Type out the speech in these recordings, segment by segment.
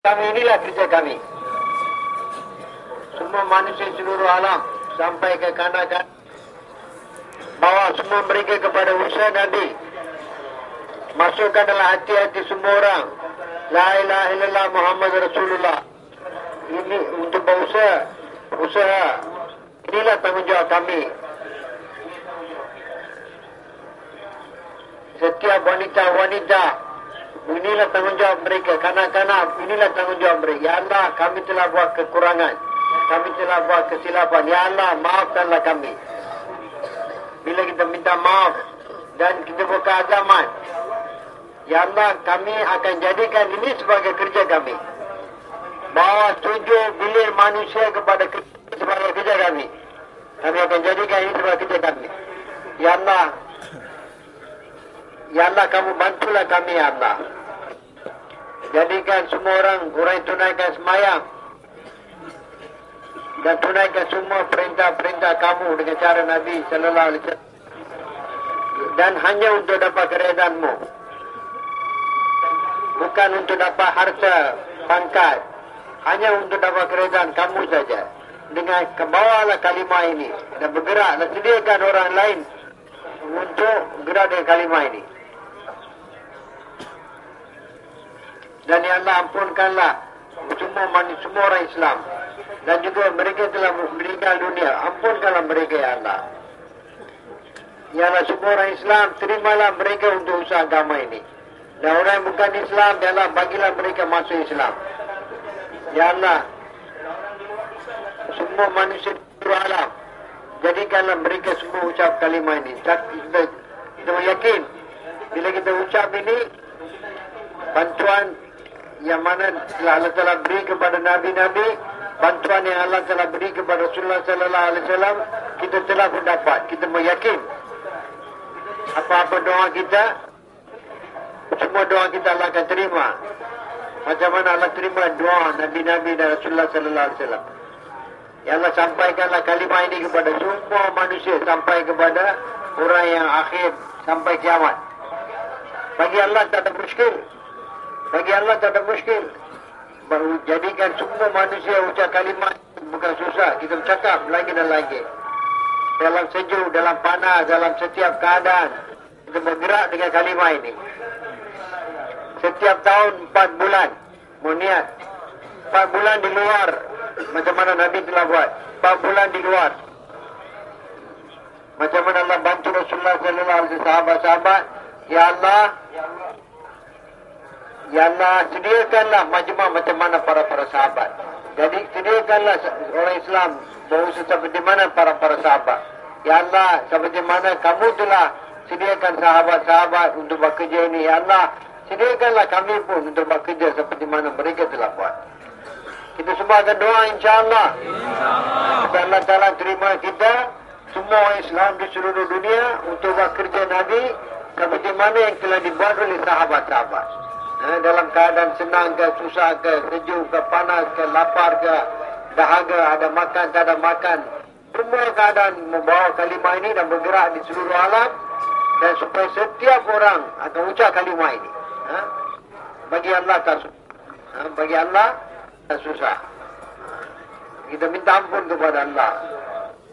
Kami inilah kerja kami. Semua manusia seluruh alam sampai ke kanan-kanan bawa semua mereka kepada usaha Nabi. Dalam hati-hati semua orang. La ilaha illallah Muhammad Rasulullah. Ini untuk berusaha. Usaha. Inilah tanggungjawab kami. Setiap wanita-wanita Inilah tanggungjawab mereka. Kanak-kanak Inilah tanggungjawab mereka. Ya Allah kami telah buat kekurangan. Kami telah buat kesilapan. Ya Allah maafkanlah kami. Bila kita minta maaf Dan kita buka azaman Ya Allah kami akan jadikan ini sebagai kerja kami. Bawa tujuh bilik manusia kepada kerja, sebagai kerja kami. Kami akan jadikan ini sebagai kerja kami. Ya Allah. Ya Allah kamu bantulah kami ya Allah Jadikan semua orang yang tunaikan semayang. Dan tunaikan semua perintah-perintah kamu Dengan cara Nabi Sallallahu Alaihi Wasallam. Dan hanya untuk dapat keredaanmu Bukan untuk dapat harta pangkat. Hanya untuk dapat keredaan kamu saja. Dengan kebawalah kalimah ini. Dan bergerak dan sediakan orang lain Untuk gerak dengan kalimah ini Dan Ya Allah ampunkanlah semua manusia, semua orang Islam. Dan juga mereka telah meninggal dunia. Ampunkanlah mereka Ya Allah. Ya Allah semua orang Islam, terimalah mereka untuk usaha agama ini. Dan orang yang bukan Islam, Ya Allah bagilah mereka masuk Islam. Ya Allah, semua manusia di alam, jadikanlah mereka semua ucap kalimah ini. Kita, kita yakin, bila kita ucap ini, bantuan yang mana Allah telah beri kepada Nabi-Nabi bantuan yang Allah telah beri kepada Rasulullah Sallallahu Alaihi Wasallam kita telah mendapat kita meyakin apa-apa doa kita semua doa kita Allah akan terima. Macam mana Allah terima doa Nabi-Nabi dan Rasulullah Sallallahu Alaihi Wasallam. Ya Allah sampaikanlah kalimah ini kepada semua manusia sampai kepada orang yang akhir sampai kiamat. Bagi Allah tak ada muskil bagi Allah tak ada muskil. Jadikan semua manusia ucap kalimat bukan susah. Kita bercakap lagi dan lagi. Dalam sejuk, dalam panas, dalam setiap keadaan. Kita bergerak dengan kalimah ini. Setiap tahun empat bulan. Mau niat. Empat bulan di luar. Macam mana Nabi telah buat. Empat bulan di luar. Macam mana Allah bantu Rasulullah Wasallam sahabat-sahabat. Ya Allah, Allah, sediakanlah majmah macam mana para-para sahabat. Jadi sediakanlah orang Islam berusaha seperti mana para-para sahabat. Ya Allah, seperti mana kamu telah sediakan sahabat-sahabat untuk bekerja ini. Ya Allah, sediakanlah kami pun untuk bekerja seperti mana mereka telah buat. Kita semua akan doa insyaAllah. Insya Allah Ta'ala terima kita, semua orang Islam di seluruh dunia untuk bekerja Nabi seperti mana yang telah dibuat oleh sahabat-sahabat. Ha, dalam keadaan senang ke, susah ke, sejuk ke, panas ke, lapar ke, dahaga, ada makan, tak ada makan. Semua keadaan membawa kalimah ini dan bergerak di seluruh alam dan supaya setiap orang akan ucap kalimah ini. Ha? Bagi Allah tak susah. Ha? Bagi Allah tak susah. Kita minta ampun kepada Allah.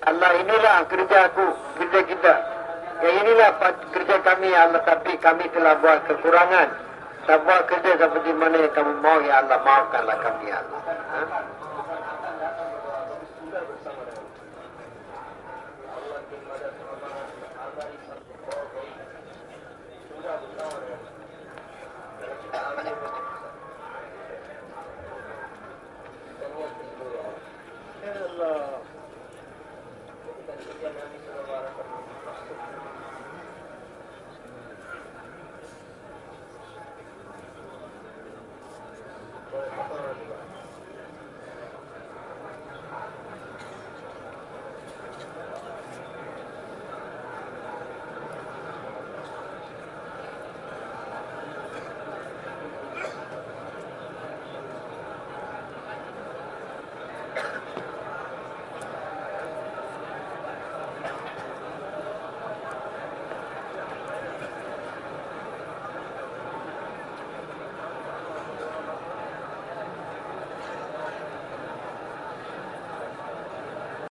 Allah inilah kerja aku, kerja kita. Ya inilah kerja kami Allah tapi kami telah buat kekurangan. Buat kerja seperti mana yang kamu mau ya Allah maafkanlah kami ya Allah. Ha?